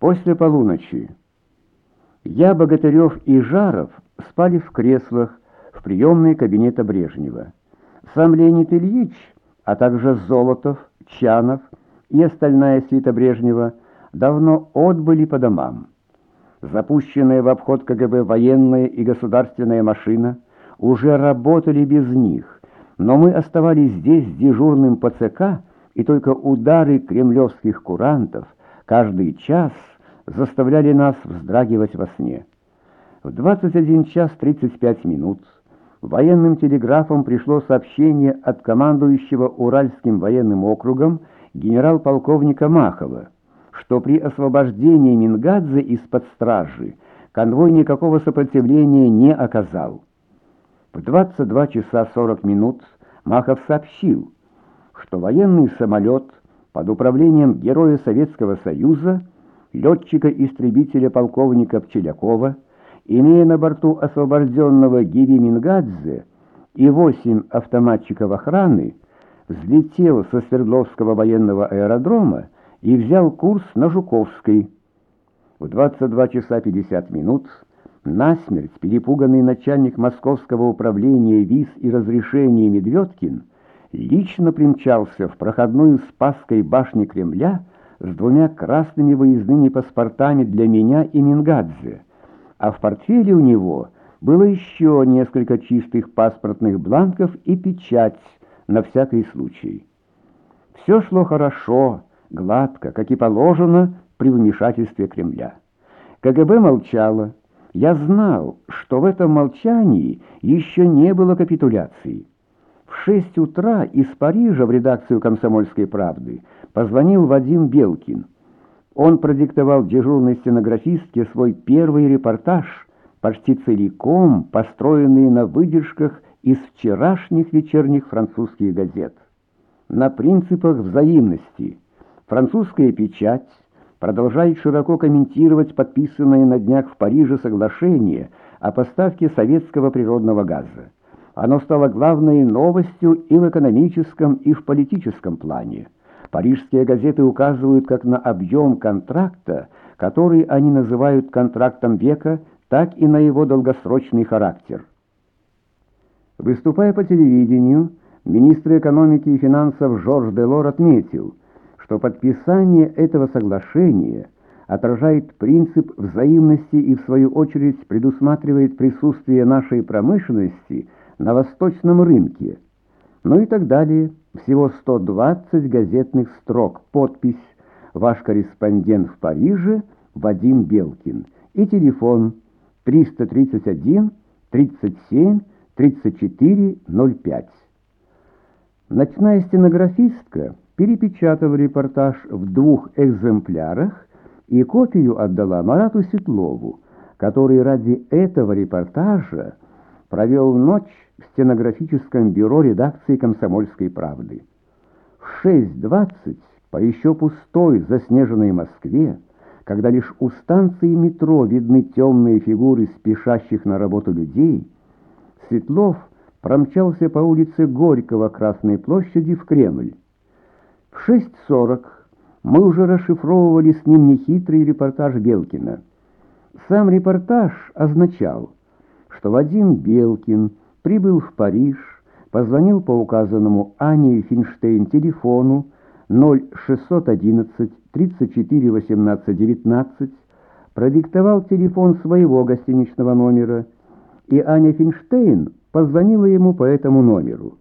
После полуночи я, Богатырев и Жаров спали в креслах в приемной кабинета Брежнева. Сам Леонид Ильич, а также Золотов, Чанов и остальная свита Брежнева давно отбыли по домам. Запущенная в обход КГБ военная и государственная машина уже работали без них, но мы оставались здесь дежурным по ЦК, и только удары кремлевских курантов каждый час заставляли нас вздрагивать во сне. В 21 час 35 минут военным телеграфом пришло сообщение от командующего Уральским военным округом генерал-полковника Махова, что при освобождении Мингадзе из-под стражи конвой никакого сопротивления не оказал. В 22 часа 40 минут Махов сообщил, что военный самолет под управлением Героя Советского Союза, летчика-истребителя полковника Пчелякова, имея на борту освобожденного Гиви Мингадзе и восемь автоматчиков охраны, взлетел со Свердловского военного аэродрома и взял курс на Жуковский. В 22 часа 50 минут насмерть перепуганный начальник Московского управления виз и разрешений Медведкин лично примчался в проходную Спасской башни Кремля с двумя красными выездными паспортами для меня и Мингадзе, а в портфеле у него было еще несколько чистых паспортных бланков и печать на всякий случай. Все шло хорошо, гладко, как и положено при вмешательстве Кремля. КГБ молчало. Я знал, что в этом молчании еще не было капитуляции. В шесть утра из Парижа в редакцию «Комсомольской правды» позвонил Вадим Белкин. Он продиктовал дежурной стенографистке свой первый репортаж, почти целиком построенный на выдержках из вчерашних вечерних французских газет. На принципах взаимности французская печать продолжает широко комментировать подписанное на днях в Париже соглашение о поставке советского природного газа. Оно стало главной новостью и в экономическом, и в политическом плане. Парижские газеты указывают как на объем контракта, который они называют контрактом века, так и на его долгосрочный характер. Выступая по телевидению, министр экономики и финансов Жорж Делор отметил, что подписание этого соглашения отражает принцип взаимности и, в свою очередь, предусматривает присутствие нашей промышленности на восточном рынке. Ну и так далее. Всего 120 газетных строк. Подпись «Ваш корреспондент в Париже Вадим Белкин» и телефон 331 37 3405. Ночная стенографистка перепечатала репортаж в двух экземплярах и копию отдала Марату Светлову, который ради этого репортажа провел ночь в стенографическом бюро редакции «Комсомольской правды». В 6.20 по еще пустой заснеженной Москве, когда лишь у станции метро видны темные фигуры спешащих на работу людей, Светлов промчался по улице Горького Красной площади в Кремль. В 6.40 мы уже расшифровывали с ним нехитрый репортаж Белкина. Сам репортаж означал, что Вадим Белкин прибыл в Париж, позвонил по указанному Ане Финштейн телефону 0611 34 18 19, продиктовал телефон своего гостиничного номера и Аня Финштейн позвонила ему по этому номеру.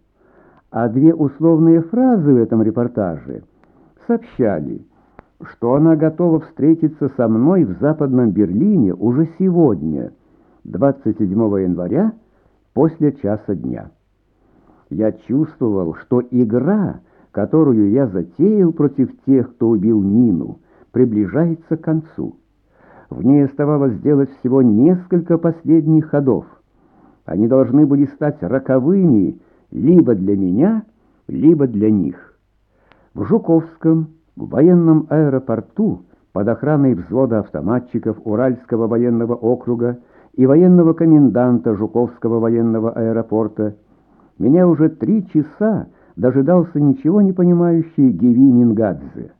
А две условные фразы в этом репортаже сообщали, что она готова встретиться со мной в Западном Берлине уже сегодня, 27 января, после часа дня. Я чувствовал, что игра, которую я затеял против тех, кто убил Нину, приближается к концу. В ней оставалось сделать всего несколько последних ходов — они должны были стать роковыми либо для меня, либо для них. В Жуковском, в военном аэропорту, под охраной взвода автоматчиков Уральского военного округа и военного коменданта Жуковского военного аэропорта, меня уже три часа дожидался ничего не понимающий Гиви Мингадзе.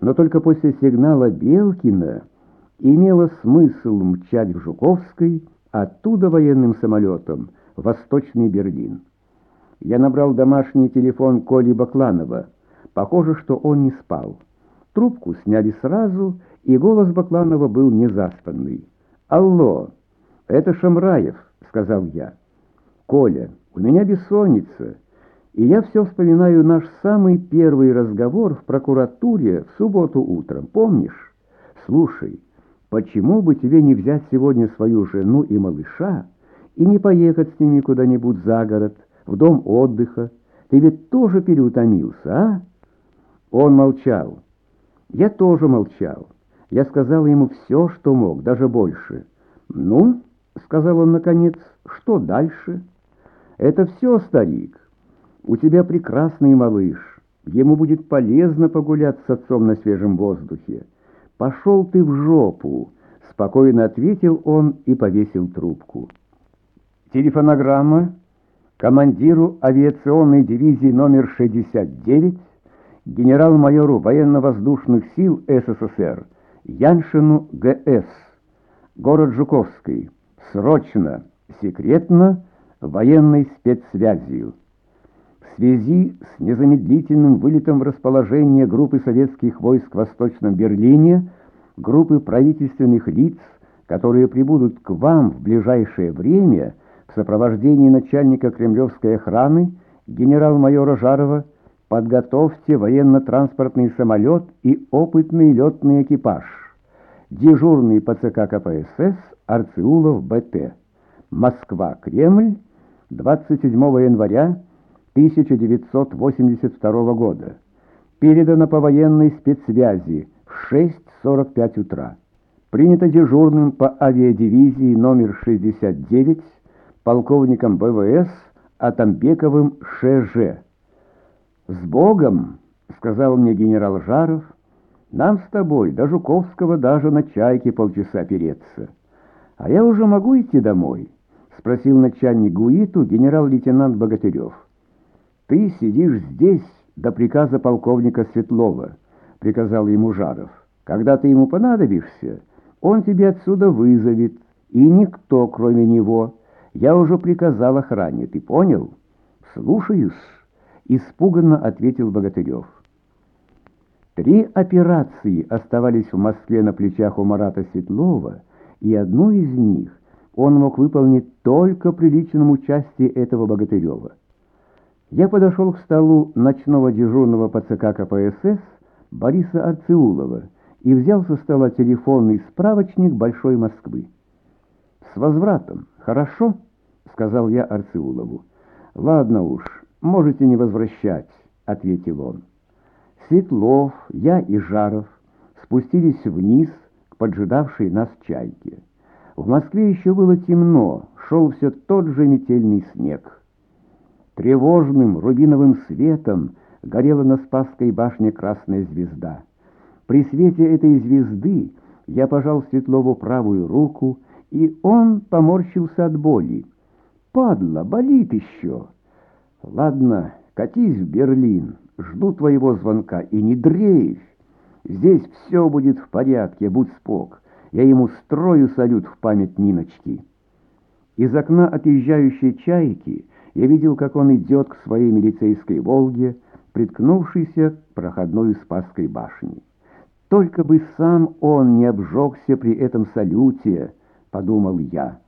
но только после сигнала Белкина имело смысл мчать в Жуковской, оттуда военным самолетом, в Восточный Берлин. Я набрал домашний телефон Коли Бакланова. Похоже, что он не спал. Трубку сняли сразу, и голос Бакланова был незаспанный. «Алло, это Шамраев», — сказал я. «Коля, у меня бессонница, и я все вспоминаю наш самый первый разговор в прокуратуре в субботу утром, помнишь? Слушай, почему бы тебе не взять сегодня свою жену и малыша и не поехать с ними куда-нибудь за город, в дом отдыха? Ты ведь тоже переутомился, а?» Он молчал. Я тоже молчал. Я сказал ему все, что мог, даже больше. «Ну?» — сказал он наконец. «Что дальше?» «Это все, старик. У тебя прекрасный малыш. Ему будет полезно погулять с отцом на свежем воздухе. Пошел ты в жопу!» — спокойно ответил он и повесил трубку. Телефонограмма командиру авиационной дивизии номер 69 генерал-майору военно-воздушных сил СССР Яншину ГС, город Жуковский, срочно, секретно, военной спецсвязью. В связи с незамедлительным вылетом в расположение группы советских войск в Восточном Берлине, группы правительственных лиц, которые прибудут к вам в ближайшее время в сопровождении начальника кремлевской охраны генерал-майора Жарова, Подготовьте военно-транспортный самолет и опытный летный экипаж. Дежурный по ЦК КПСС Арциулов БТ. Москва, Кремль, 27 января 1982 года. Передано по военной спецсвязи в 6.45 утра. Принято дежурным по авиадивизии номер 69 полковником БВС Атамбековым ШЖ. «С Богом!» — сказал мне генерал Жаров. «Нам с тобой до Жуковского даже на чайке полчаса переться. А я уже могу идти домой?» — спросил начальник ГУИТу генерал-лейтенант Богатырев. «Ты сидишь здесь до приказа полковника Светлова», — приказал ему Жаров. «Когда ты ему понадобишься, он тебе отсюда вызовет, и никто, кроме него. Я уже приказал охране, ты понял?» «Слушаюсь». Испуганно ответил Богатырев. Три операции оставались в Москве на плечах у Марата Светлова, и одну из них он мог выполнить только при личном участии этого Богатырева. Я подошел к столу ночного дежурного по ЦК КПСС Бориса Арциулова и взял со стола телефонный справочник Большой Москвы. «С возвратом, хорошо?» — сказал я Арциулову. «Ладно уж, «Можете не возвращать», — ответил он. Светлов, я и Жаров спустились вниз к поджидавшей нас чайке. В Москве еще было темно, шел все тот же метельный снег. Тревожным рубиновым светом горела на Спасской башне красная звезда. При свете этой звезды я пожал Светлову правую руку, и он поморщился от боли. «Падла, болит еще!» Ладно, катись в Берлин, жду твоего звонка, и не дрейфь. Здесь все будет в порядке, будь спок. Я ему строю салют в память Ниночки. Из окна отъезжающей чайки я видел, как он идет к своей милицейской «Волге», приткнувшейся к проходной Спасской башне. Только бы сам он не обжегся при этом салюте, подумал я.